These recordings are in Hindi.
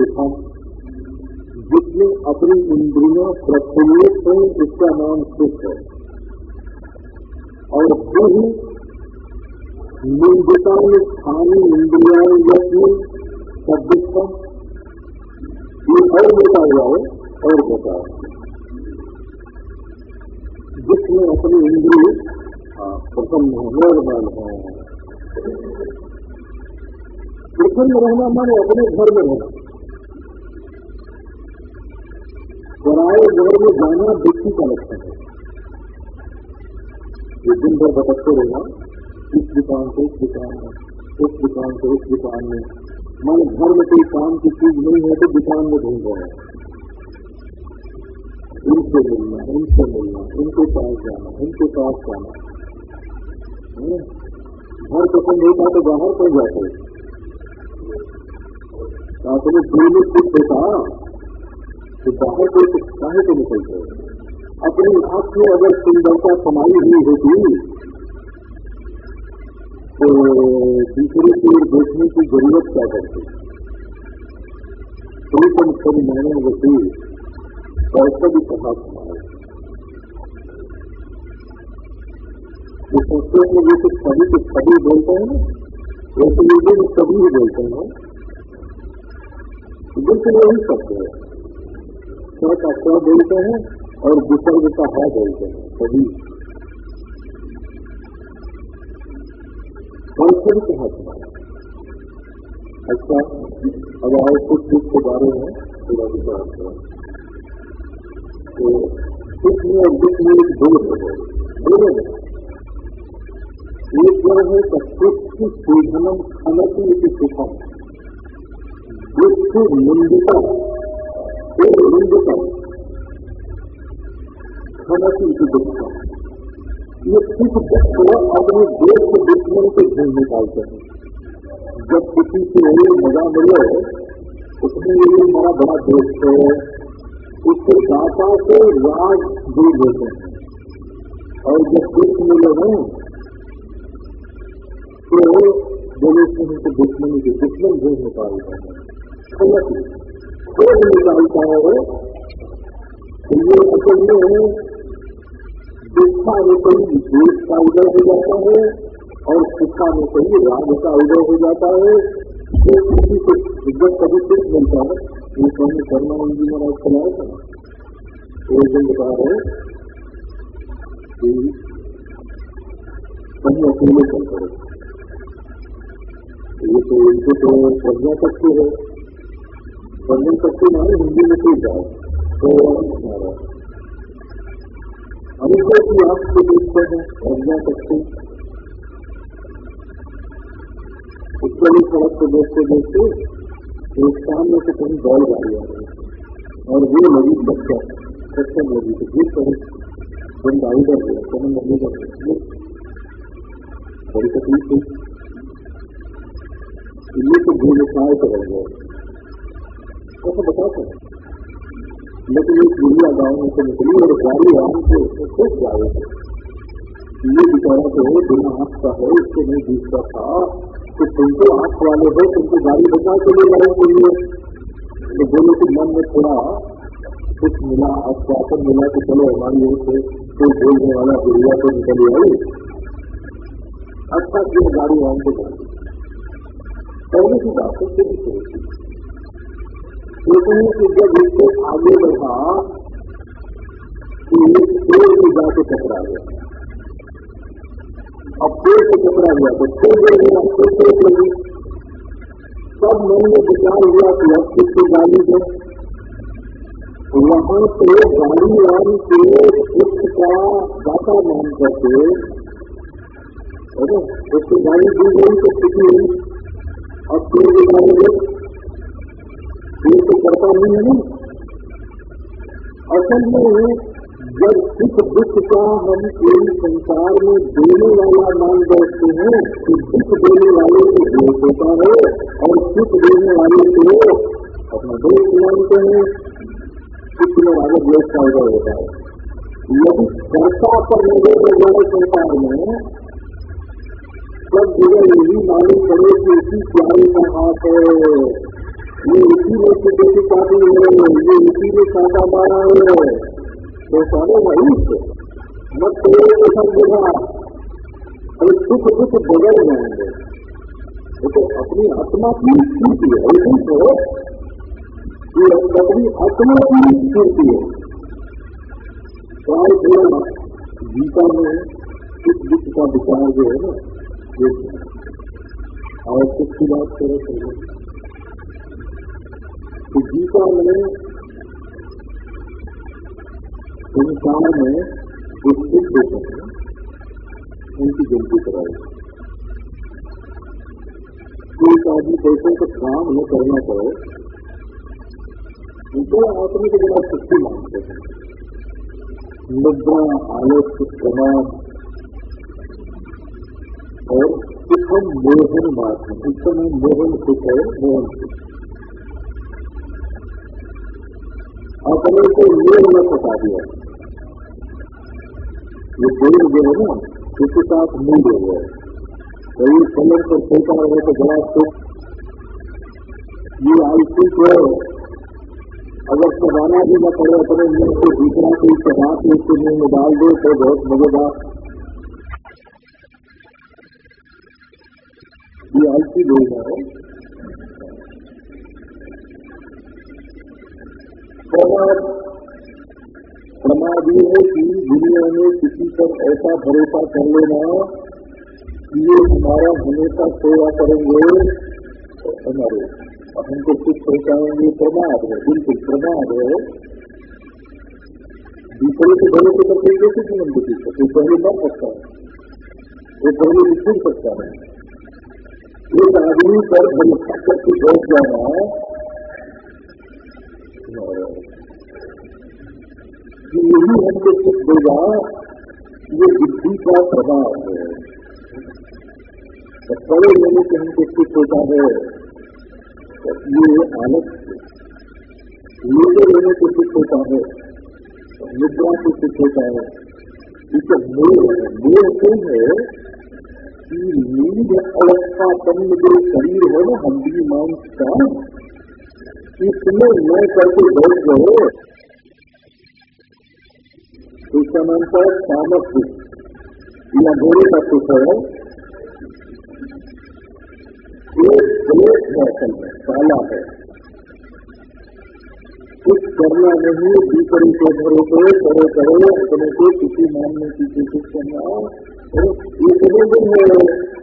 सुखम जिसमें अपनी इंद्रियों प्रफुल्लित है उसका नाम सुख है। और दुह निंदिता में स्थानीय इंद्रिया यत्न सदुखम ये और बता जाओ और बता जिसमें अपनी इंद्रिय प्रसन्न है, निर्मल है। प्रसन्न रहना माने अपने घर में रहना। पराए घर में जाना दुखी का लक्षण है। ये दिन भर भटकते रहना इस दुकान से उस दुकान में, उस दुकान से उस दुकान में। मान घर में कोई काम की चीज़ नहीं है तो दुकान में ढूंढ रहे हैं इनसे मिलना इनसे मिलना इनके पास जाना इनके पास जाना। घर पसंद होता तो बाहर पड़ जाते। अपने दिल कुछ तो बाहर कोई कुछ काहे को निकलते अपनी आँख में अगर सुंदरता समाई हुई होती तो दूसरे की ओर देखने की ज़रूरत क्या करती? कम कभी मैंने तो ऐसा भी कहा तो संस्कृत में जैसे सभी के सभी बोलते हैं वैसे लोगों में सभी ही बोलते हैं। बिल्कुल यही शब्द है। स्व का स्व बोलते हैं और विसर्ग का है बोलते हैं? सभी। कहा तुम्हारा अच्छा अब आए कुछ दुख के बारे में थोड़ा विचार करें तो सुख में और दुख में एक दो है दोनों में एक यह है कि सुख की शोधनम खनती सुखम। दुख निंदिता की अपने देश के दुश्मन से ढूंढ निकालते हैं जब किसी से मज़ा मिले उसमें ये हमारा बड़ा दोस्त है उसके दाता से राज दूर देते हैं। और जब दुख मिले हैं तो बोले से उनको दुश्मनी के दुश्मन ढूंढ निकालते हैं खोज निकालता है तो ये असल में दुखा कोई देश का उदय हो जाता है और सुखा में कोई राग का उदय हो जाता है। तो किसी को जब कभी सुख मिलता है। ये स्वामी कर्मानंद जी महाराज चलाया था तो एक दिन बता रहे कि कहीं अकेले चल करो ये तो इनके तो प्रज्ञा शक्ति है। प्रज्ञा शक्ति माने हिंदी में कोई जाए तो अनुभव की आँख से देखते हैं प्रज्ञा शक्ति उत्तरी सड़क को देखते देखते एक सामने से कहीं दौड़ गाड़ी आ रही और वो लगी बच्चा चक्कर लगी तो जिस तरह बंद आई कर गया कमन लगे कर बड़ी तकलीफ़ थी। ये तो भूल खाए तो रह कैसे बताते हैं लेकिन एक दुनिया गाँव में से निकली और गाड़ी आम से उसमें खूब जाए ये बेचारा तो बिना आँख का है इसको नहीं दूसरा था तो तुमको हाथ वाले हो तुमको गाड़ी बचा के लिए जाए के लिए तो बोले कि मन में थोड़ा कुछ मिला आश्वासन मिला कि चलो हमारी ओर से कोई बोलने वाला दुनिया तो निकल आई अच्छा क्यों गाड़ी आम को जाए पहले की बात है फिर लेकिन कि जब इससे आगे बढ़ा कि पेड़ में जाके टकरा गया। अब पेड़ से टकरा गया तो फिर गिर गया फिर पेड़ लगी तब मन में विचार हुआ कि अब फिर से गाड़ी दे। वहाँ से गाड़ी वाली के सुख का दाता मान करके, है ना उसकी गाड़ी दी गई तो स्थिति अब पेड़ की गाड़ी ये तो करता नहीं। है असल में जब सुख दुख का हम कोई संसार में देने वाला मान बैठते हैं तो दुख देने वाले को दोष होता है और सुख देने वाले को अपना दोष मानते हैं। सुख में आगे दोष होता है। यदि कर्ता पर नज़र हो संसार में सब जगह यही मालूम पड़े कि इसी प्यारे का हाथ है। ये इसी में से कैसे काटी है ये इसी में काटा मारा है तो सारे वही मत करो तो सब अरे सुख दुख बदल जाएँगे तो अपनी आत्मा की स्थिति है तो ये अपनी आत्मा की स्थिति है प्राय थोड़ा गीता में सुख दुख का विचार जो है ना ये आवश्यक की बात करें तो गीता में संसार में जो सुख होते हैं, उनकी गिनती कराई। एक आदमी पैसों का काम न करना पड़े, उनको आत्मा के बिना शक्ति मानते हैं। निद्रा आलस्य प्रमाण और सुखम मोहन है, इस समय मोहन सुख है, मोहन सुख अपने को मेल न फटा दिया। ये पेड़ जो है ना उसके साथ मूल हो गए कई समय पर सोता रहे तो बड़ा सुख ये आलसी को अगर चबाना भी न पड़े, अपने मुँह से दूसरा कोई चबा के उसके मुँह में डाल दे तो बहुत मज़ेदार। ये आई लोग है। और है कि दुनिया में किसी पर ऐसा भरोसा कर लेना कि ये हमारा हमेशा सेवा करेंगे हमारे हमको कुछ पहुंचाएँगे प्रमाद है बिल्कुल प्रमाद है दूसरे के भरोसे पर कोई कैसे जीवन बची सकते पहले मर सकता है वो पहले निश्चित सकता है एक आदमी पर भरोसा करके बैठ जाना कि यही हमको सुख देगा ये बुद्धि का प्रभाव है पढ़े लेने से हमको सुख होता है ये आलस्य लेने से सुख होता है। निद्रा से सुख होता है इसे मोह है मोह है कि नींद अवस्था अवस्थापन्न जो शरीर है ना हड्डी मांस का इसमें मैं करके बैठ गए इसका नाम था सामर्थ्य या घोड़े का सुख है एक ब्रेक है काला है। कुछ करना नहीं, दूसरे के भरोसे करे करे अपने को किसी मानने की कोशिश करना। और ये समझ है।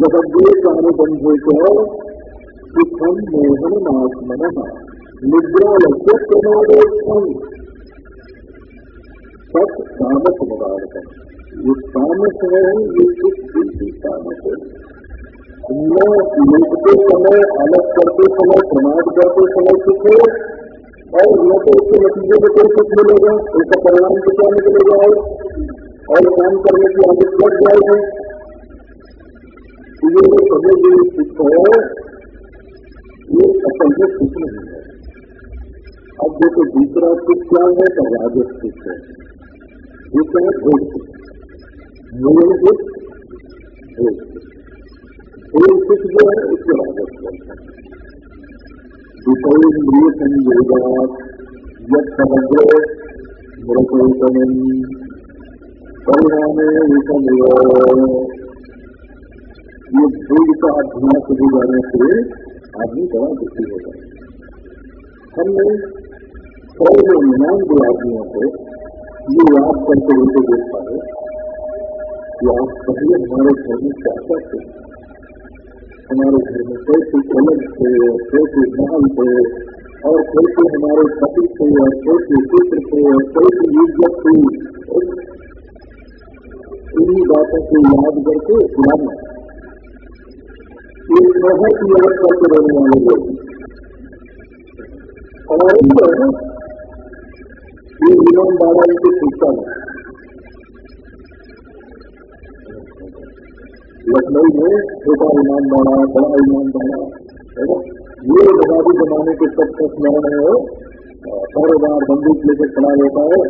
जगद्वेश अनुबंधे को सुखम मोहन मात्मन निद्रा लक्ष्य प्रमादोत्थम सत तामस मुबारक ये तामस है ये सुख बिल्कुल तामस है न समय अलग करते समय प्रमाद करते समय सुख है और न तो उसके नतीजे में कोई सुख मिलेगा उसका परिणाम क्या निकलेगा और काम करने की आदत लग जाएगी। ये जो सभी जो सुख है। ये असल में सुख नहीं है। अब देखो, दूसरा सुख क्या है तो राजस सुख है। क्या है? भोग मूल सुख भोग भोग सुख जो है, उसके राजस बोलते हैं। विषयेन्द्रिय संयोगा यद समग्र मृतोपन परिणामे विषम ये भोग का अभ्यास हो जाने से आदमी बड़ा दुखी होगा हमने सौ जो निन्यानवे आदमियों को, ये याद करके उनको देखा है कि आप पहले हमारे घर में क्या करते हमारे घर में कैसे कलर थे, कैसे महल थे, और कैसे हमारे पति थे, और कैसे पुत्र थे, और कैसे इज़्ज़त थी? इन्हीं बातों को याद करके सुनाना बहुत याद करके रहने वाले लोग और ये इमाम बाबा है लखनऊ में छोटा इमाम बाड़ा बड़ा इमाम बाड़ा है ना ये बदादी जमाने के सब का स्मरण है कारोबार बंदूक लेकर खड़ा रहता है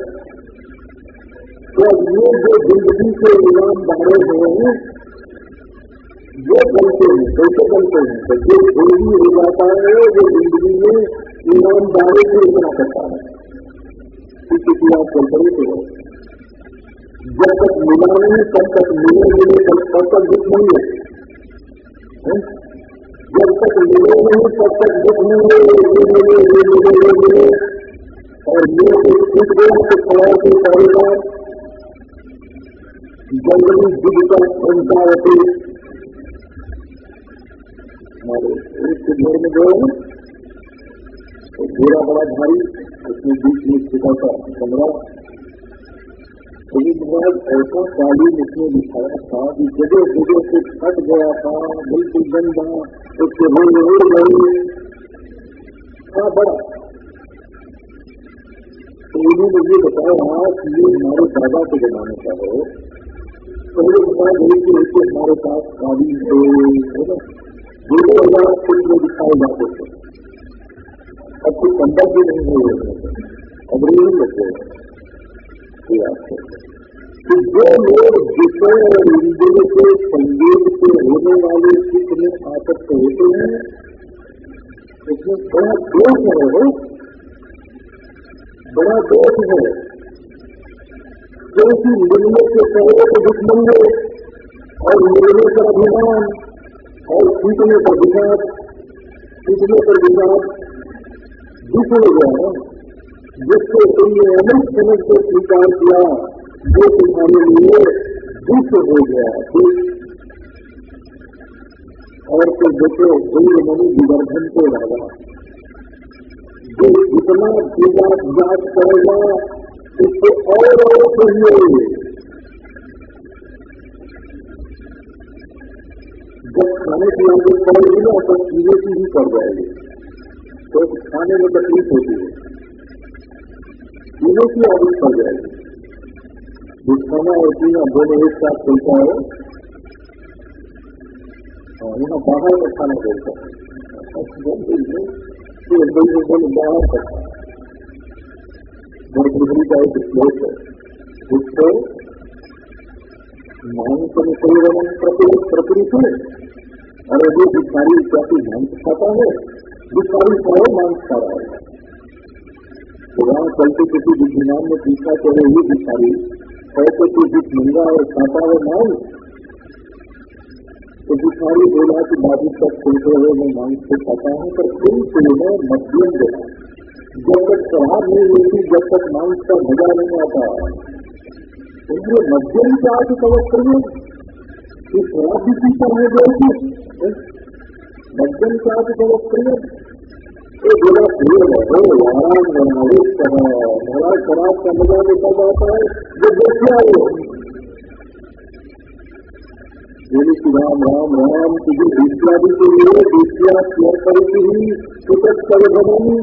तो ये जो ज़िंदगी के इमाम बाड़े हैं जो बनते हैं कैसे बनते हैं तो जो ज़रूरी हो जाता है, वो ज़िंदगी में ईमानदारी से इतना करता है। किसी की आप कल्पनी से हो जब तक मिला नहीं तब तक मिले मिले तब तक दुख नहीं है। जब तक मिले नहीं, तब तक दुख नहीं मिले और ये छूट गया तो सवाल से करेगा जंगली जीविका संसारती हमारे एक घर में गए तो घोड़ा बड़ा भारी उसमें बीच में छिपा था कमरा ऐसा कालीन उसने दिखाया था कि जगह जगह से फट गया था बिल्कुल गंदा उसके रोड रोड गई था बड़ा तो उन्होंने ये बताया कि ये हमारे दादा के जमाने का हो पहले बताया गई कि हमारे पास कालीन है ना? दो हज़ार फुट में दिखाए जाते थे अब कोई संभव भी नहीं हुए अब नहीं लग तो जो लोग विषय और इंद्रिय के संगीत से होने वाले चित्त में आसक्त होते हैं उसमें बड़ा दोष है बड़ा दोष है क्योंकि मिलने के तो दुश्मन और मिलने का अभिमान और सीखने पर विकास सीखने पर विकास दूसरे गया जिसको तुमने अनेक समझ को स्वीकार किया, जो तुम्हारे लिए दुष्ट हो गया और फिर देखो गुरु मनु विवर्धन को लगा जो जितना विकास जात करेगा, उसको और और चाहिए। जब खाने की आदत पड़ेगी ना तो पीने की ही पड़ जाएगी तो खाने में तकलीफ़ होती है। पीने की आदत पड़ जाएगी जो खाना और पीना दोनों एक साथ चलता है यहाँ बाहर में खाना बोलता है। बाहर का बहुत का एक श्लोक है जिसको मांस अनुसरण प्रकृति अरे वो भिखारी क्या कोई मांस खाता है भिखारी खाओ मांस खा रहा है। वहाँ चलते किसी बुद्धिमान ने पूछा चले ये भिखारी है तो जिस महँगा और खाता है मांस तो भिखारी बोला कि बाबू तक खुलते हुए मैं मांस को खाता हूँ पर तुम मैं मध्यम देना जब तक शराब नहीं होती जब तक मांस का मज़ा नहीं आता इसलिए मध्यम से आज समझ करिए कि शराब भी पीता है जो मध्यम साथ प्रिय ये बड़ा प्रिय है आराम बनावित बड़ा शराब का मज़ा देखा जाता है जो देखा हो बोली कि राम राम राम तुझे दूसरा भी के लिए दूसरा शेयर करेगी ही सुखद कर बनानी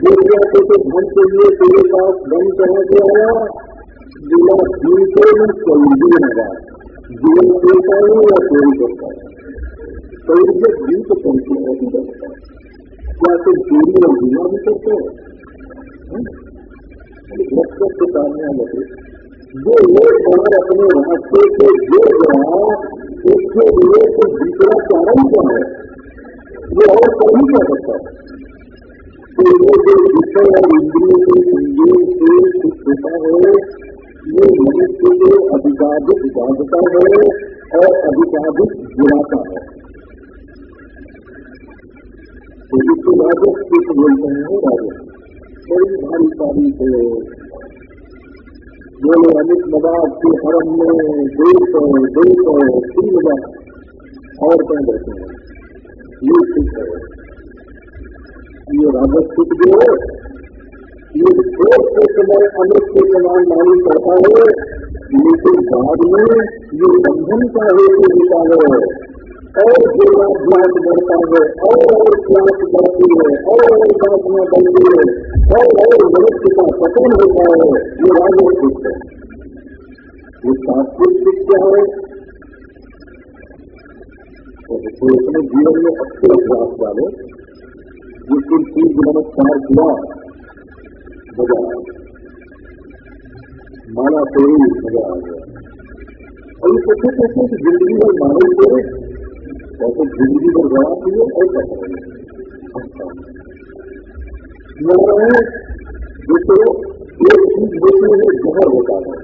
दूसरा को तो धन के लिए तेरे पास धन कहा गया जिला को मैं चल लगा जीवन देता हूँ या चोरी करता हूँ शरीर में जीव को पहुँचने का भी बनता है क्या तो चोरी और जीना भी करते हैं मकसद के सामने लगे जो लोग बाहर अपने रास्ते से जुड़ गया उसके लिए तो दूसरा कारण क्या है वो और कभी क्या करता है तो ये जो विषय और इंद्रियों के संयोग से, कुछ होता है ये मनुष्य को अधिकाधिक बाधता है और अधिकाधिक जुड़ाता है। तो जिसको राजस कुछ बोलते हैं राजस बड़ी भारी तारीफ़ है बोले अमित मदाब के हरम में देश है देश है तीन हज़ार और कह देते हैं? ये ठीक है। ये राजस कुछ जो ये सोच के समय अमित के समान मालूम करता है। लेकिन बाद में ये बंधन का हेतु होता है। और ज्ञान बढ़ता है, और और क्लास बढ़ती है, और और साधना बनती है, और और मनुष्य का पतन होता है, ये राजनीतिक है। ये सांस्कृतिक क्या है? तो अपने जीवन में अच्छे अभ्यास डाले जिस दिन सूर्य नमस्कार किया मज़ा आ माला तोड़ी मज़ा आ गया और ये कैसे कहते हैं कि ज़िंदगी में माने को ऐसे ज़िंदगी पर गवा दिए ऐसा करेंगे नारायण जैसे एक चीज़ देखने में जहर होता है।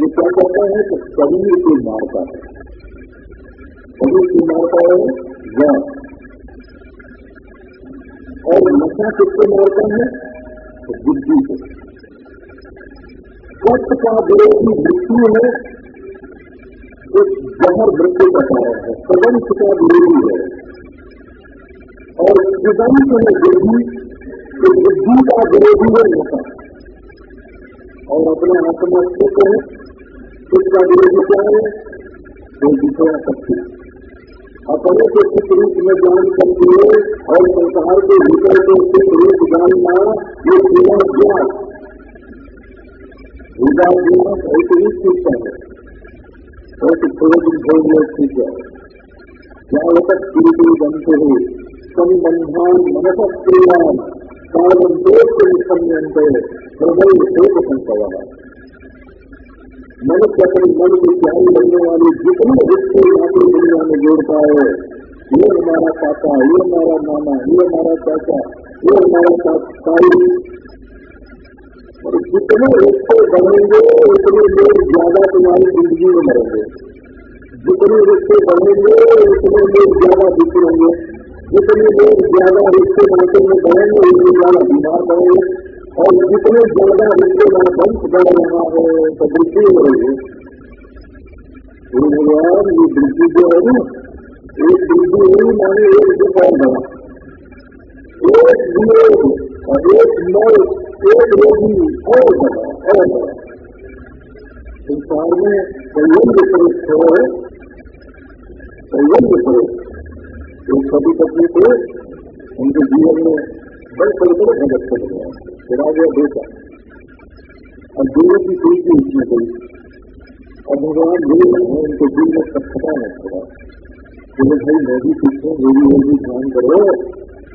ये क्या कहता है कि शरीर को मारता है। शरीर को मारता है जहर और नशा किसको मारता है? तो बुद्धि को। सत्य का विरोधी मृत्यु है एक जहर का कारण है सदंश का विरोधी है। और सिदंश में वृद्धि तो बुद्धि का विरोधी है नशा और अपने आत्मा सुख है इसका विरोधी क्या है? वो विषय शक्ति अपने के सुख रूप में जान करके और संसार के विषय को सुख रूप जानना ये बिना ज्ञान। विदा ज्ञान ऐसे ही सीखता है। भोग में सीख जाए क्या होता पीढ़ी बनते हुए संबंधान मनस क्रियान साधन दोष निसमयंत हृदय एक संभव मनुष्य अपने मन की प्यारी लगने वाले जितने रिश्ते नौकरी दुनिया में जोड़ता है, ये हमारा पापा, ये हमारा मामा, ये हमारा चाचा, ये हमारा ताई और जितने रिश्ते बढ़ेंगे उतने लोग ज़्यादा तुम्हारी ज़िंदगी में मरेंगे। जितने रिश्ते बढ़ेंगे उतने लोग ज़्यादा बिखरेंगे जितने लोग ज़्यादा रिश्ते नाते में बढ़ेंगे उतने ज़्यादा बीमार पड़ेंगे और जितने ज़्यादा रिश्ते वंश बढ़ रहा है। तो भगवान ये वृद्धि जो है ना, एक वृद्धि नहीं माने एक दुकान बना एक विरोध और एक नौ एक रोगी और बना संसार में संयम विपरीत है। संयम विपरीत सभी पत्नी थे उनके जीवन में बड़े बड़े बड़े गया फिर आ गया बेटा और दोनों की कोई भी उसमें गई और भगवान ये है उनके दिल में सख्ता है थोड़ा बोले, भाई, मैं भी पूछूँ मेरी भी ध्यान करो।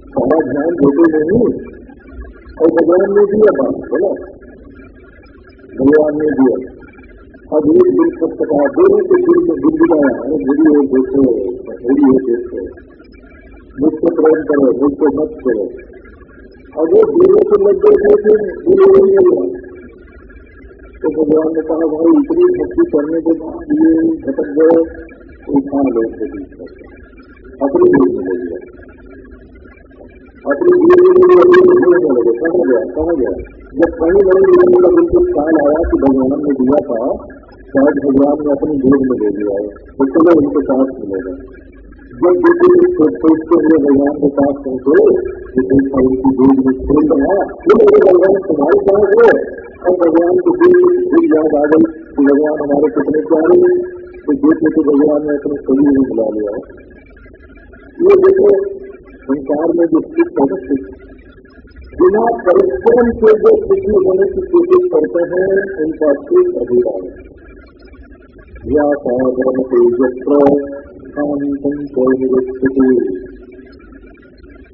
सारा ध्यान देते नहीं। और भगवान ने दिया बात, बोला। भगवान ने दिया। अब एक सब कहा दोनों के दिल में दिल दिलाया मेरी ओर देखो मेरी ओर देखो। मुझको प्रेम करो मुझको मत करो। और वो दोनों को लग गए थे दूर नहीं हुआ तो भगवान ने कहा, भाई, इतनी भक्ति करने के बाद ये घटक गए उठा लो उनके बीच में। अपनी भीड़ में ले लिया। अपनी भीड़ भीड़ में लगे। कहा गया कहा गया। जब कहीं नहीं मिलने का बिल्कुल ख्याल आया कि भगवान ने दिया था, शायद भगवान ने अपनी भीड़ में ले लिया है। तो चलो उनके साथ मिलेगा। जब हुए भगवान के पास पहुँचे कि फिर मेरे भगवान तुम्हारे पास है। और भगवान को दिल याद आ गई कि भगवान हमारे कितने प्यारे हैं। तो देखे तो भगवान ने अपने शरीर में बुला लिया। ये देखो, संसार में जो सुख है, बिना परिश्रम के जो सुखी होने की कोशिश करते हैं, उनका सुख अधूरा है या तेजस्व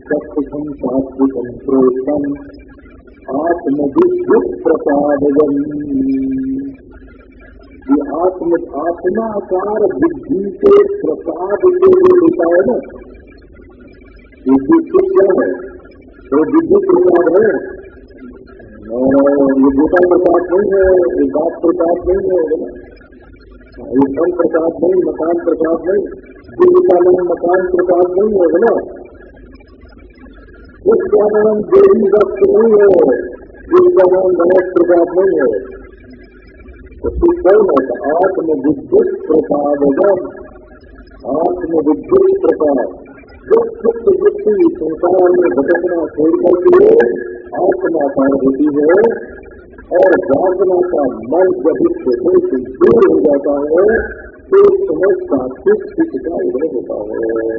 सत्सम सात्विकम आत्मविद्युत प्रसादम ये आत्म आत्माकार बुद्धि के प्रसाद के जो होता है ना ये विद्युत क्या है तो विद्युत प्रसाद है ये गोटा प्रसाद नहीं है ये बात प्रसाद नहीं है ये धन प्रसाद नहीं मकान प्रसाद नहीं का नाम मकान प्रसाद नहीं है ना? उसका नाम देवी वक्त नहीं है, जिसका नाम गणेश प्रसाद नहीं है। तो कौन है? आत्मविद्युत प्रसाद आत्मविद्युत प्रसाद जो सुख वृत्ति संसार में भटकना छोड़ करके आत्मा पार होती है, और वासना का मन जब से दूर हो जाता है तो उस समय सात्विक सुख का उदय होता है।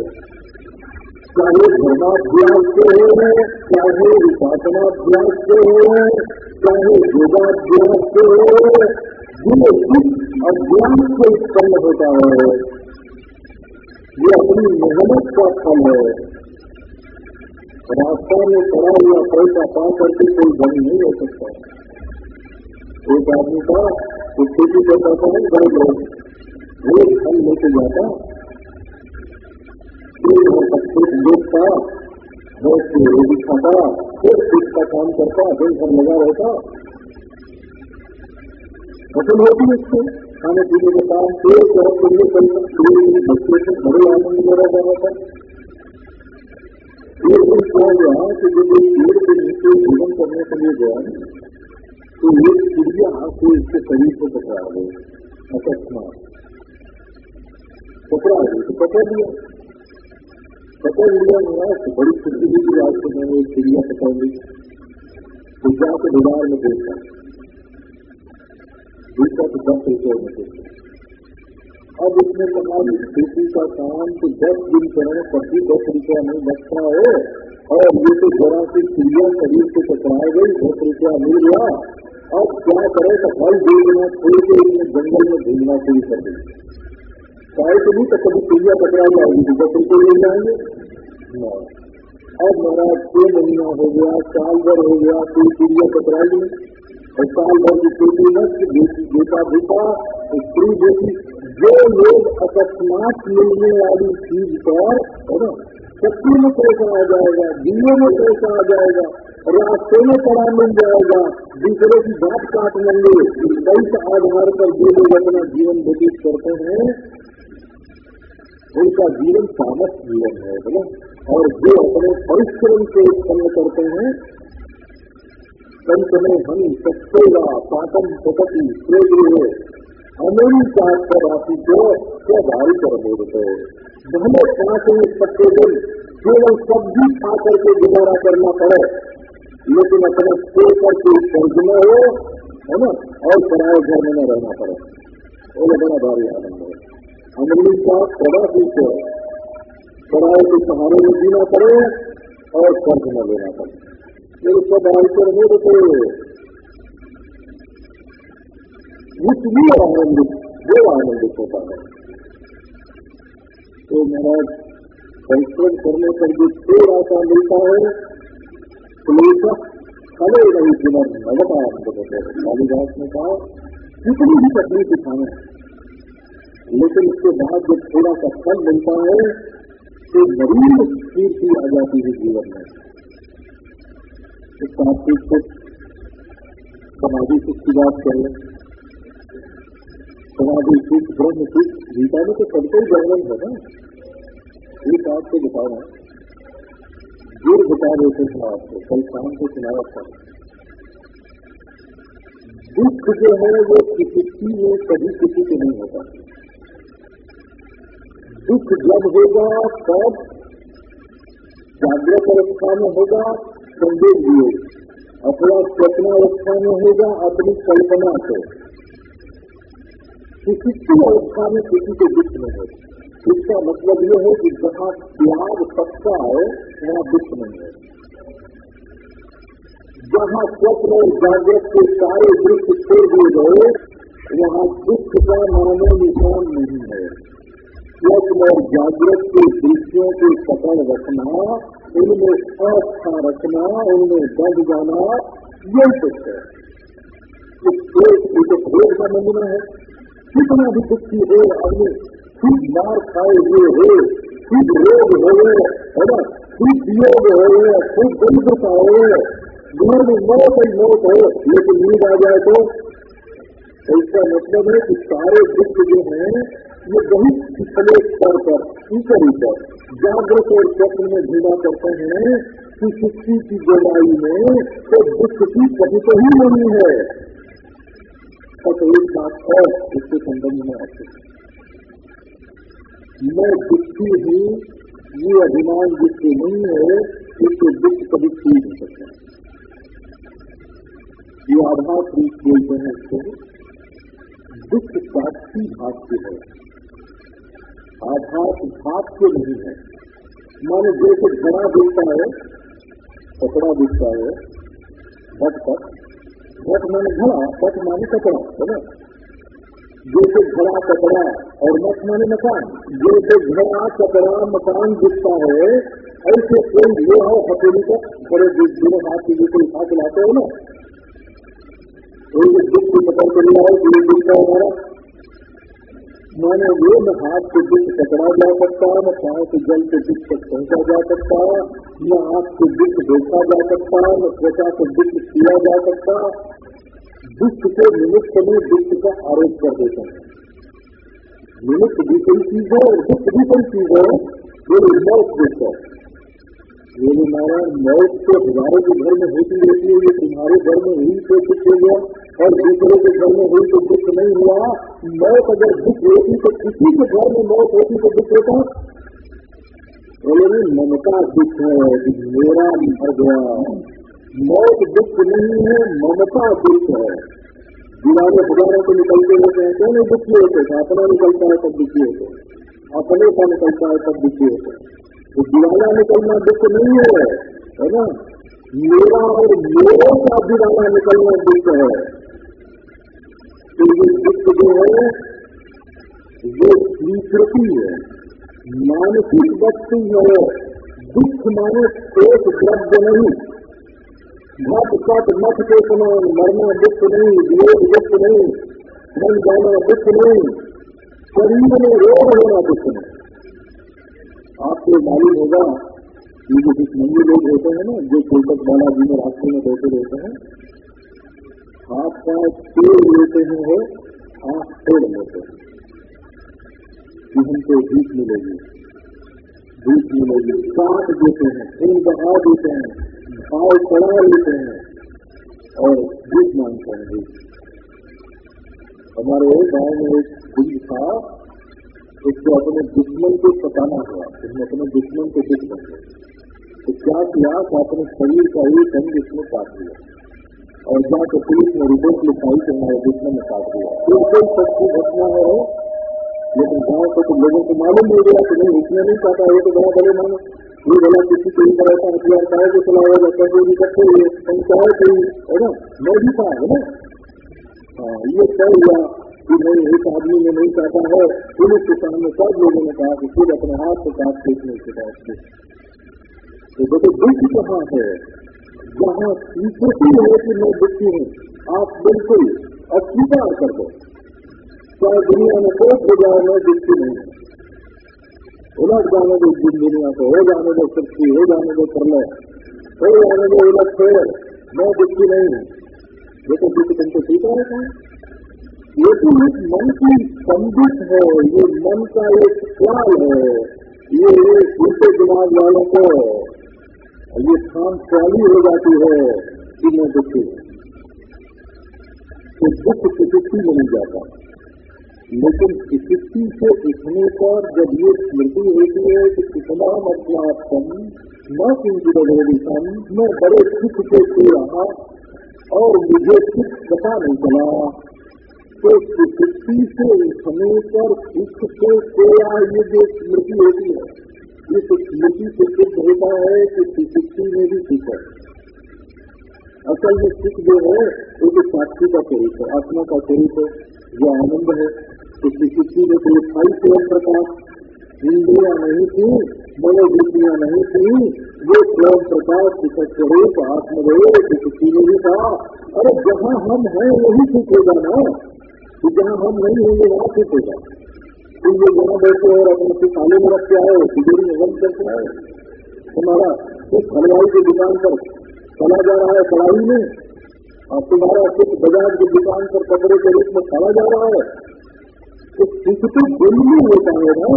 चाहे धर्माभ्यास से हो चाहे विपासनाभ्यास से हो चाहे योगाभ्यास से हो जो सुख अज्ञान से उत्पन्न होता है ये अपनी मेहनत का फल है रास्ता में पड़ा हुआ पैसा पा करके कोई धन नहीं हो सकता एक आदमी था वो खेती करता था बड़े लोग जाता। खेत देखता खेत का काम करता दिन भर लगा रहता। फ़सल होती इससे खाने पीने के काम पेड़ के लिए बच्चे से बड़े आनंद में रह रहा था। एक दिन कहा गया कि जब एक पेड़ के नीचे जीवन करने के लिए गया तो एक चिड़िया को इसके शरीर को पकड़ा गई अकस्मात। पकड़ा गई तो पकड़ लिया पकड़ लिया महाराज बड़ी खुशी हुई आज तो मैंने एक चिड़िया पकड़ ली तो जाकर दीवार में देखा दूसरा तो दस रुपये में देखा अब उसने कहा खेती का काम तो दस दिन करें भी दस रुपया नहीं बचता है और ये तो जरा सी चिड़िया शरीर से टकराए गई दस रुपया मिल गया अब क्या करे तो फल देखना छोड़ के जंगल में घूमना शुरू कर दें चाहे तो नहीं तो कभी चिड़िया टकरा जाएगी तो दस रुपये मिल जाएँगे। अब महाराज छह महीना हो गया साल भर हो गया कोई चिड़िया टकराई और साल भर की खेती नष्ट बेटा बेटा स्त्री बेटी। जो लोग अकस्मात मिलने वाली चीज़ पर है ना शक्ति में पैसा आ जाएगा दिए में पैसा आ जाएगा रास्ते में पड़ा मिल जाएगा दूसरे की बात काट लेंगे इस आधार पर जो लोग अपना जीवन व्यतीत करते हैं उनका जीवन सामस जीवन है बोला और जो अपने परिश्रम से उत्पन्न करते हैं, संत में हम सत्तेगा पातम पतति प्रेम अमूरी चाट पर राशि को क्या भारी कर देते भले पाँच सत्ते दिन केवल सब्ज़ी खा करके गुजारा करना पड़े, लेकिन अपने पेड़ पर कोई कर्ज न हो, है ना? और किराए घर में रहना पड़े। वो बड़ा भारी आनंद है। अमली का बड़ा पीछे किराए के सहारे में जीना पड़े और कर्ज न लेना पड़े। मेरे सब आयकर हो तो भी आनंदित वो आनंदित होता है तो महाराज, परिश्रम करने पर जो थोड़ा सा मिलता है, क्लेश खड़े नहीं जीवन नगता होते कालिदास ने कहा कितनी भी तकलीफ़ उठाने लेकिन उसके बाद जब थोड़ा सा फल मिलता है तो नवीन कीर्ति आ जाती है जीवन में। इस साथ कुछ समाधि सुख की बात करें समाधि सुख, ब्रह्म सुख, गीता में तो सबका ही वर्णन है ना? एक आपको बता रहा हूँ। दूर बता देते थे आपको, कल शाम को सुनाया था। दुख जो है, वो किसी में कभी किसी को नहीं होता। दुख जब होगा, तब जागृत अवस्था में होगा संदेश दिए अथवा स्वप्नावस्था में होगा, अपनी कल्पना से। किसी की अवस्था में किसी के दुख में है। इसका मतलब यह है कि जहाँ त्याग सच्चा है, वहाँ दुख नहीं है। जहाँ स्वप्न और जागृत के सारे दृश्य छोड़ दिए गए, वहाँ दुख का मानो निशान नहीं है। स्वप्न और जागृत के दृश्यों को पकड़ रखना उनमें अवस्था रखना उनमें बढ़ जाना यही कुछ है भोग का नमूना है कितना भी दुखी हो अपने खूब मार खाए हुए हो खूब रोग हो है ना खूब योग हो खूब दरिद्रता हो घर में मौत ही मौत हो लेकिन नींद आ जाए तो इसका मतलब है, कि सारे दुख जो हैं ये बहुत पिछले स्तर पर, ऊपर ऊपर जागृत और स्वप्न में ढीला करते हैं कि किसी की जवाई में तो दुख की कभी तो ही नहीं है। तो एक बात और इसके संबंध में आते मैं दुखी हूँ, ये अभिमान जिसके नहीं है उसके दुख कभी छूट नहीं सकता। ये आधार रूप बोलते हैं इसको दुख साक्षी के है। आधार भाव के नहीं है। माने जैसे घड़ा दिखता है, कपड़ा दिखता है घट पर घट माने घड़ा घट माने कपड़ा, है ना? जैसे घड़ा कपड़ा और मठ माने मकान। जैसे घड़ा कपड़ा मकान दिखता है, ऐसे कोई ये हो, हथेली का बड़े दोनों हाथ की दूसरे उठा के लाते हो ना? कोई दुख को पकड़ कर लिया हो ये दिखता है हमारा माने वो न हाथ से दुख पकड़ा जा सकता न पाँव से जल के दुख तक पहुँचा जा सकता है न आँख से दुख देखा जा सकता न त्वचा से दुख किया जा सकता दुख के निमित्त में दुख का आरोप कर देता हैं। निमित्त भी कोई चीज़ है और दुख भी कोई चीज़ है, वो मौत दुख है। ये नारायण मौत तो हज़ारों के घर में होती रहती है, ये तुम्हारे घर में हुई तो हो। गया और दूसरे के घर में हुई तो दुख नहीं हुआ। मौत अगर दुख होती तो किसी के घर में मौत होती तो दुख होता। बोले, ममता दुख है, मेरा गया मौत दुख नहीं है, ममता दुख है। दीवारे हज़ारों को निकलते होते हैं क्यों नहीं दुखी होते अपना निकलता है तब दुखी होते अपने का निकलता है तब दुखी होते तो दीवाना निकलना दुख नहीं है है ना? मेरा और मेरे का दीवाना निकलना दुख है। तो ये दुख जो है वो स्वीकृति है मानसिक वस्तु है दुख माने एक द्रव्य नहीं घट पट मठ के समान मरना दुख नहीं विरोध दुख नहीं मन जाना दुख नहीं। शरीर में रोग होना दुख नहीं आपको मालूम होगा, ये जो दुश्मनी लोग होते हैं ना, जो कोलकत बालाजी में रास्ते में बैठे रहते हैं हाथ पाँव पेड़ लेते हैं वो हाथ पेड़ लेते हैं। कि हमको भीख मिलेगी भीख मिलेगी। काट देते हैं खून बहा देते हैं भाव चढ़ा लेते हैं, और भीख मांगते हैं। भीख हमारे गाँव में एक कुंज था, उसको अपने दुश्मन को सताना हुआ उसने अपने दुश्मन को दुख बन तो क्या किया कि अपने शरीर का एक अंग इसमें काट दिया। और जाकर पुलिस ने रिपोर्ट लिखाई कि हमारे दुश्मन ने काट दिया बिल्कुल सच्ची घटना है लेकिन गाँव को तो लोगों को मालूम हो गया कि नहीं इसने नहीं काटा ये तो बड़ा बड़े मानो ये बड़ा किसी को तरह का हथियार काहे को चलाया जाता है इकट्ठे हुए पंचायत कहीं है ना? मैं भी था है ना? हाँ ये तय हुआ कि नहीं, एक आदमी ने नहीं काटा है। पुलिस के सामने सब लोगों ने कहा कि खुद अपने हाथ काट के इसने शिकायत की तो देखो, दुख कहाँ है? जहाँ स्वीकृति है कि मैं दुखी हूँ। आप बिल्कुल अस्वीकार कर दो। चाहे दुनिया में कोई हो जाए, मैं दुखी नहीं उलट जाने दो दिन दुनिया को, हो जाने दो सृष्टि, हो जाने दो प्रलय, हो जाने दो उलट फेर, मैं दुखी नहीं हूँ। ये तो दुख तुमको स्वीकार है। ये तो एक मन की संदित है, ये मन का एक ख्याल है, ये दूसरे दिमाग वालों को ये शाम ख्याली हो जाती है कि मैं। दुखी तो दुख चिकित्सी नहीं जाता। लेकिन चिकित्सी से उठने पर जब ये स्मृति होती है कि कितना मतलब न किंचितम मैं बड़े सुख से सो रहा और मुझे कुछ पता नहीं चला तो चिकित्सी से उठने पर सुख से सोया ये जो स्मृति होती है इस स्मृति से सिद्ध होता है कि सुशक्ति में भी सुख है। असल में सुख जो है, वो तो साक्षी का स्वरूप है, आत्मा का स्वरूप है, जो आनंद है। तो सुशक्ति में तो अठाई स्वयं प्रकाश। इंद्रिया नहीं थी, मनोवृत्तियाँ नहीं थी, वो स्वयं प्रकाश सुख स्वरूप आत्मदेव सुशक्ति में भी था अरे जहाँ हम हैं, वही सुख होगा ना? तो जहाँ हम नहीं होंगे, वहाँ सुख होगा। तुम ये जहाँ बैठे और अपने से ताले में रख के आए तिजोरी में बंद करके आए तुम्हारा कुछ हलवाई की दुकान पर चला जा रहा है कड़ाई में। और तुम्हारा कुछ बाज़ार की दुकान पर कपड़े के रूप में चला जा रहा है। तो सुख तो दिल में होता है ना।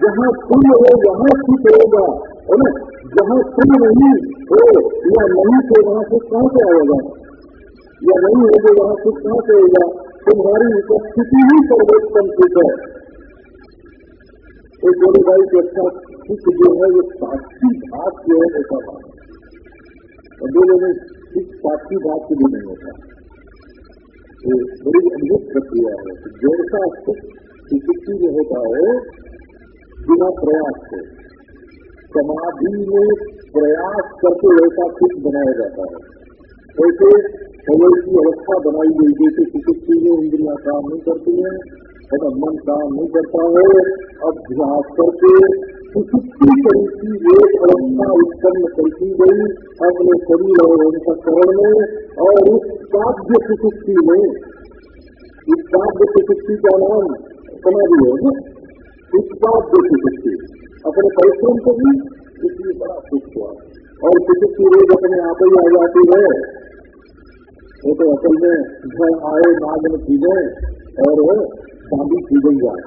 जहाँ तुम हो, वहाँ सुख होगा। है ना? जहाँ तुम नहीं हो, या नहीं थे वहाँ सुख कहाँ से आएगा? या नहीं होगा, वहाँ सुख कहाँ से होगा तुम्हारी उपस्थिति ही सर्वोत्तम है एक गोली भाई के अच्छा सुख जो है, वो साक्षी भाग जो है, ऐसा बात और दोनों में सुख साक्षी भाग के भी नहीं होता। तो बड़ी अद्भुत प्रक्रिया है तो जैसा सुख सुशक्ति में होता है, बिना प्रयास से समाधि में प्रयास करके ऐसा सुख बनाया जाता है। ऐसे केवल की अवस्था बनाई गई, जैसे चिकित्सी में इंद्रिया काम नहीं करती है ना मन काम नहीं करता है। अभ्यास करके सुसुप्ति की एक अवस्था उत्पन्न करती गई अपने शरीर और उनका करण में, और उस काव्य सुसुप्ति में इस काव्य सुसुप्ति का नाम समाधि है ना? उत्पाद देखी सकती अपने परिश्रम को भी इसलिए बड़ा सुख हुआ। और किसी रोज अपने आप ही आ जाती है। वो तो असल में घर आए नाग में चीज़ें और चांदी की गई जाए।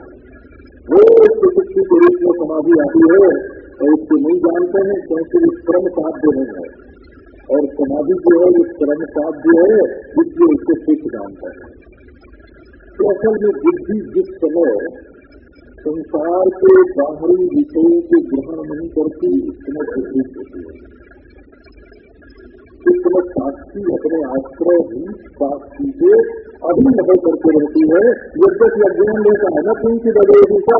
वो चिकित्सी के रूप में समाधि आती है और इसको नहीं जानते हैं, क्योंकि इस क्रम साध्य नहीं है। और समाधि जो है इस क्रम साध्य है इसलिए उसको सुख जानते हैं। तो असल में बुद्धि जिस समय संसार के बाहरी विषयों के ग्रहण नहीं करती इस समय बुद्धि होती है। इस साक्षी अपने आश्रय ही साक्षी से अधीन हो करके रहती है यद्यपि अज्ञान रहता है न किंचित अवैधिका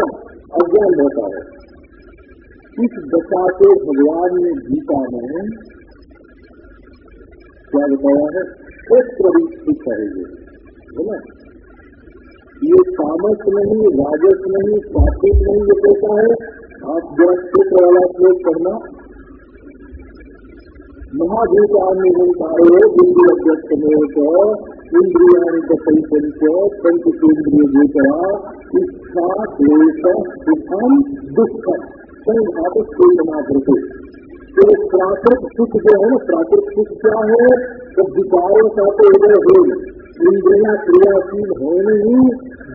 अज्ञान रहता है। इस दशा को भगवान ने गीता में क्या बताया है? क्षेत्र रूप सुख है ये है ना? ये तामस नहीं, राजस नहीं, सात्विक नहीं, ये कहता है, आप जरा क्षेत्र वाला प्रयोग करना। महाभूतान्य निरंकारो बिंदु अध्यक्ष में इंद्रियाणि कई पंच पंच केंद्रीय गोचरा इच्छा द्वेष सुखम दुखम कई घातक कोई बना तो प्राकृत सुख जो है ना प्राकृत सुख क्या है तो विकारों का तो उदय हो इंद्रिया क्रियाशील हो नहीं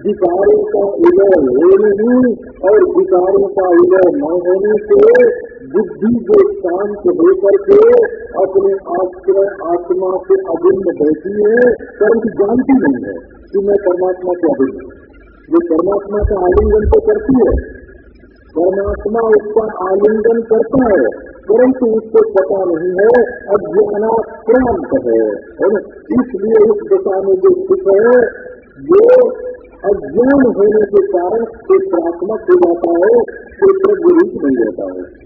विकारों का उदय हो नहीं और विकारों का उदय न होने से बुद्धि जो शांत होकर के अपने आश्रय, आत्मा से अभिन्न बैठी है परंतु जानती नहीं है। कि मैं परमात्मा के अभिन्न जो परमात्मा का आलिंगन तो करती है। परमात्मा उसका आलिंगन करता है, परंतु उसको पता नहीं है अज्ञानाक्रांत है इसलिए उस दशा में जो सुख है, वो अज्ञान होने के कारण क्षेत्रात्मक हो जाता है, क्षेत्र रूप नहीं रहता है।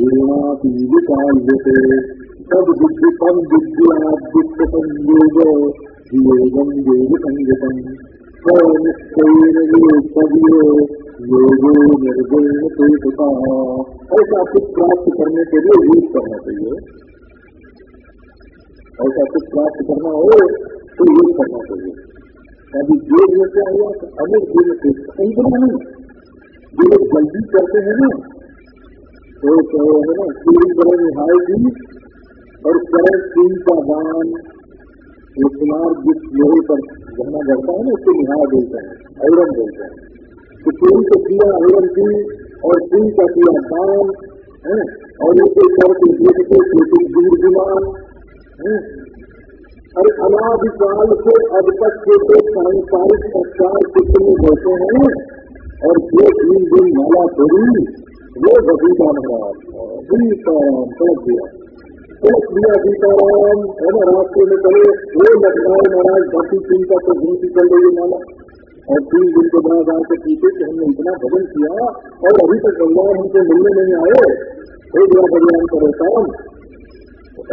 गुरुणापि विकाल्यते तद ऐसा कुछ प्राप्त करने के लिए यूज़ करना चाहिए ऐसा कुछ प्राप्त करना हो तो यूज़ करना चाहिए अभी योग में क्या अनेक दिन से नहीं जो लोग जल्दी करते हैं ना तो है ना, पूरी तरह निहाय की और करण सिंह का दान ये कुमार जिस लोहे पर गहना करता है ना, उसको निहाय बोलते हैं, आयरन बोलते हैं। तो पूरी को किया आयरन की और सिंह का किया दान है? और इसे करके देखते छोटे दूर विमान, है? और अनाधिकाल से अब तक के तो सांसारिक संस्कार कितने होते हैं, और जो तीन दिन माला थोड़ी बबीता महाराज सीताराम है रास्ते में चले वो लखनऊ महाराज बाकी चिंता तो घूमती चल रही माला और तीन दिन के बाद आके पीछे कि हमने इतना भजन किया और अभी तक भगवान हमसे मिलने नहीं आए एक बार भगवान करो काम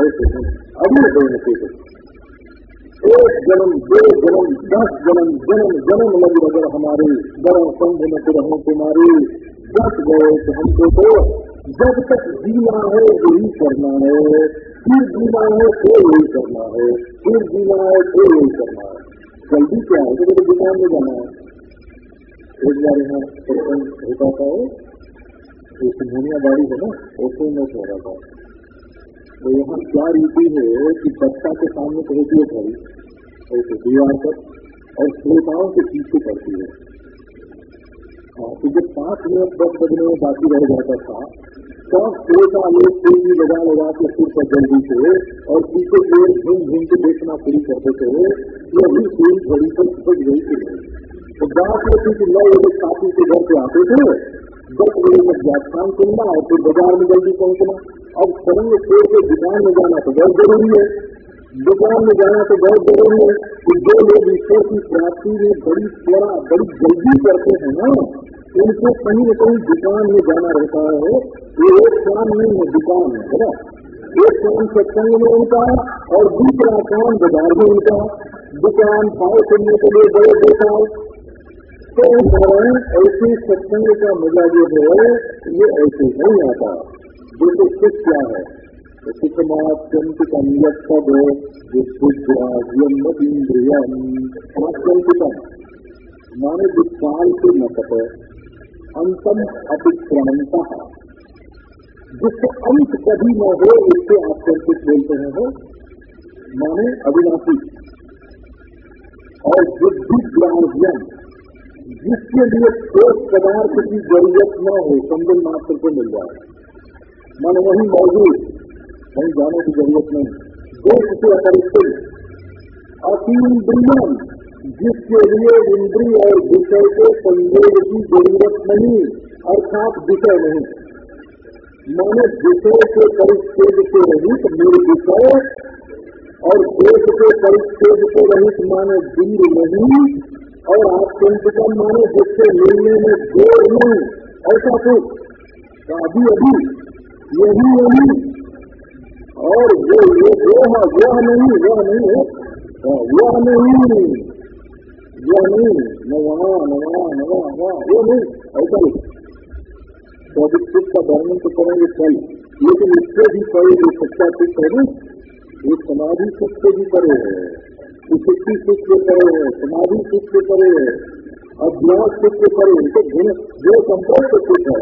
ऐसे अभी नहीं एक जन्म दो जन्म दस जन्म जन्म जन्म लग अगर हमारे बड़ा संघ में रहो तुम्हारी जब गए तो हमको तो जब तक जीना है वही करना है। फिर जीना है तो यही करना है। फिर जीना है तो यही करना है। जल्दी क्या है? तो दुकान में जाना है। एक बार यहाँ सत्संग होता था वो? सिंघनिया गाड़ी है ना? उसमें मैं कह रहा था। तो यहाँ क्या रीति है कि बच्चा के सामने तो होती है खड़ी ऐसे दीवार पर, और श्रोताओं के पीछे पड़ती है। तो जब पाँच मिनट, दस बजने में बाकी रह जाता था, तब श्रोता लोग तेज़ी लगा लगा के सिर पर जल्दी से और पीछे पेड़ घूम घूम के देखना शुरू करते थे कि अभी पूरी घड़ी पर समझ गई थी। तो बात थी कि नौ बजे काफ़ी के घर पे आते थे, दस बजे तक व्याख्यान सुनना और फिर बाज़ार में जल्दी पहुँचना। अब सरंग छोड़ के दुकान में जाना तो बहुत ज़रूरी है। दुकान में जाना तो बहुत ज़रूरी है कि जो लोग ईश्वर की प्राप्ति में बड़ी बड़ा बड़ी जल्दी करते हैं ना, उनको कहीं न कहीं दुकान में जाना रहता है। ये एक काम नहीं है, दुकान है ना? एक काम सत्संग में उनका और दूसरा काम बाज़ार में उनका। दुकान पाए करने के लिए बड़े बेकार। तो कारण ऐसे सत्संग का मज़ा जो है, ये ऐसे नहीं आता। जैसे सुख क्या है? माने विशाल के नकट अंतम जिससे अंत कभी न हो इससे आत्यंतिक बोलते हैं वो, माने अविनाशी। और बुद्धि ग्राह्यम जिसके लिए ठोस पदार्थ की ज़रूरत न हो संबल मात्र को मिल जाए। मन वही मौजूद कहीं जाने की ज़रूरत नहीं। देश से। अपरिचित अतीन्द्रियम जिसके लिए इंद्री और विषय के संयोग की ज़रूरत नहीं, अर्थात विषय नहीं। मैंने विषय के परिच्छेद से रहित, मेरे विषय और देश के परिच्छेद से रहित माने दूर नहीं, और आत्यंतिकम माने जिससे मिलने में ज़ोर नहीं, ऐसा कुछ। तो अभी अभी यही नहीं और वो ये वह वह नहीं वह नहीं वह नहीं। वह नहीं न वहाँ न वहाँ न वहाँ वहाँ वो नहीं, ऐसा नहीं। चौबीस सुख का वर्णन तो करेंगे कल लेकिन इससे भी परे जो सच्चा सुख है वो समाधि सुख से भी परे है। सुशक्ति सुख से परे है, समाधि सुख से परे है अभ्यास सुख से परे है तो जो संपर्क सुख है।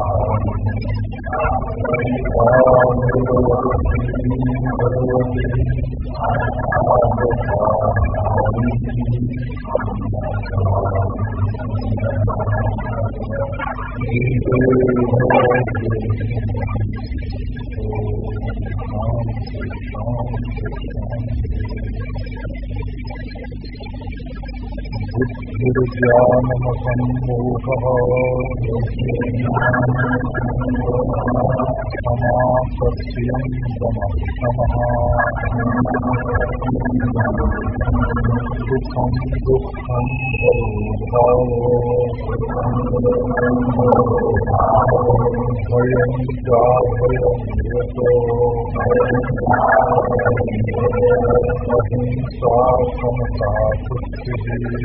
समक्षमः सुखं दुःखं भरोभावो भयं चाभयं यतो अहिंसा समता ततोदानं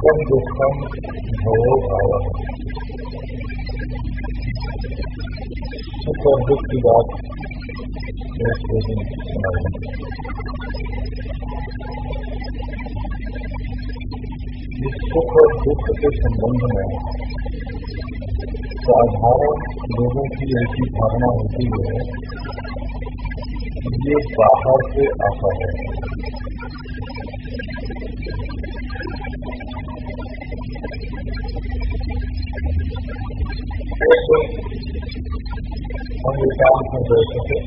सुखम दुखम भयो भाव सुख और दुख की बात सुख और दुख के संबंध में साधारण लोगों की ऐसी धारणा होती है ये बाहर से आता है हम एकांत में बैठे थे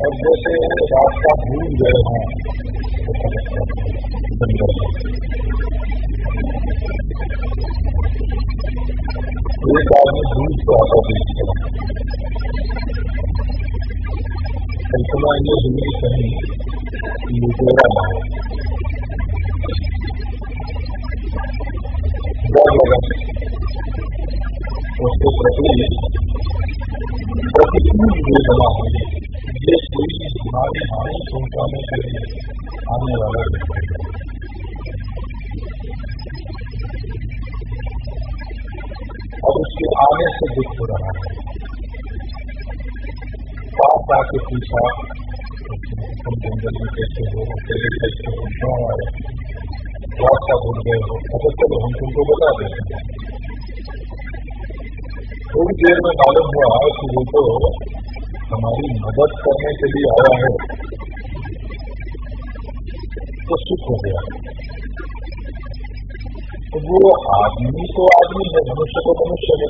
और जैसे रास्ता भूल गए हैं एक आदमी दूर से आता देखता कल्पना ये हुई कहीं लुटेरा ना हो उसके आने से दुख हो रहा है। पास आके पूछा, तुम जंगल में कैसे हो? अकेले कैसे हो क्यों आए? रास्ता भूल गए हो। अच्छा चलो, हम तुमको बता देते हैं। थोड़ी देर में मालूम हुआ कि वो तो हमारी मदद करने के लिए आया है। तो सुख हो गया। तो वो आदमी तो आदमी है, मनुष्य तो मनुष्य है।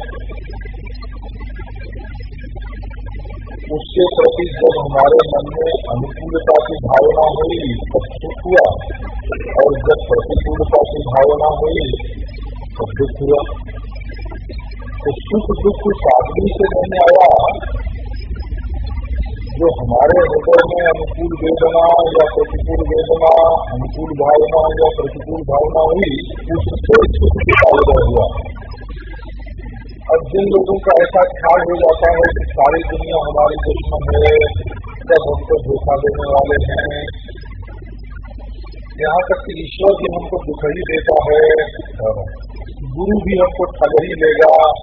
उसके प्रति जब हमारे मन में अनुकूलता की भावना हुई, तब सुख हुआ। और जब प्रतिकूलता की भावना हुई, तब दुख हुआ। तो सुख दुख आदमी से नहीं आया जो हमारे हृदय में अनुकूल वेदना या प्रतिकूल वेदना, अनुकूल भावना या प्रतिकूल भावना हुई, उससे हुआ अब जिन लोगों का ऐसा ख्याल हो जाता है कि सारी दुनिया हमारी दुश्मन है, सब हमको धोखा देने वाले हैं, यहाँ तक कि ईश्वर भी हमको दुख ही देता है गुरु भी हमको ठग ही लेगा